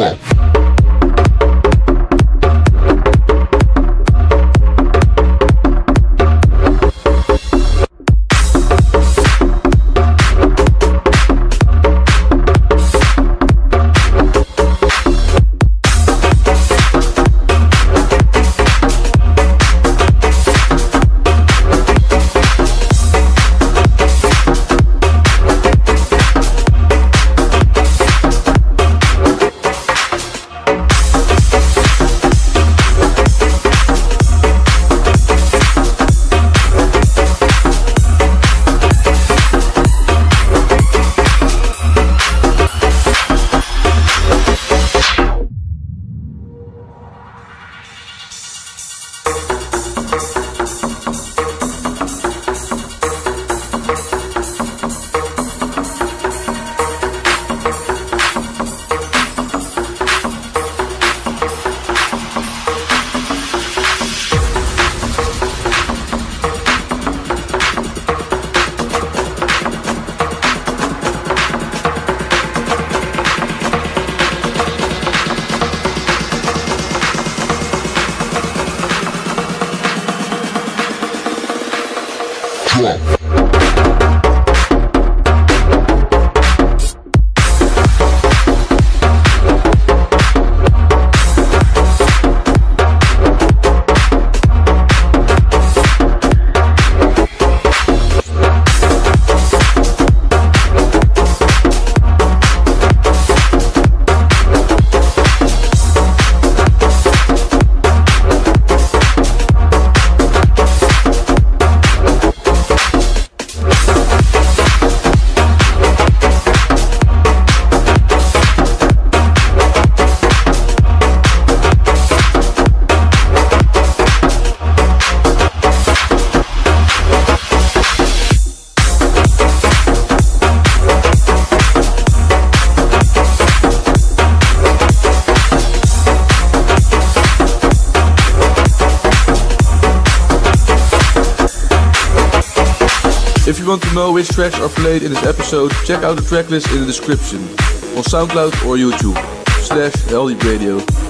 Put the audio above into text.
Спасибо. Drop. If you want to know which tracks are played in this episode, check out the tracklist in the description on SoundCloud or YouTube slash Healthy Radio.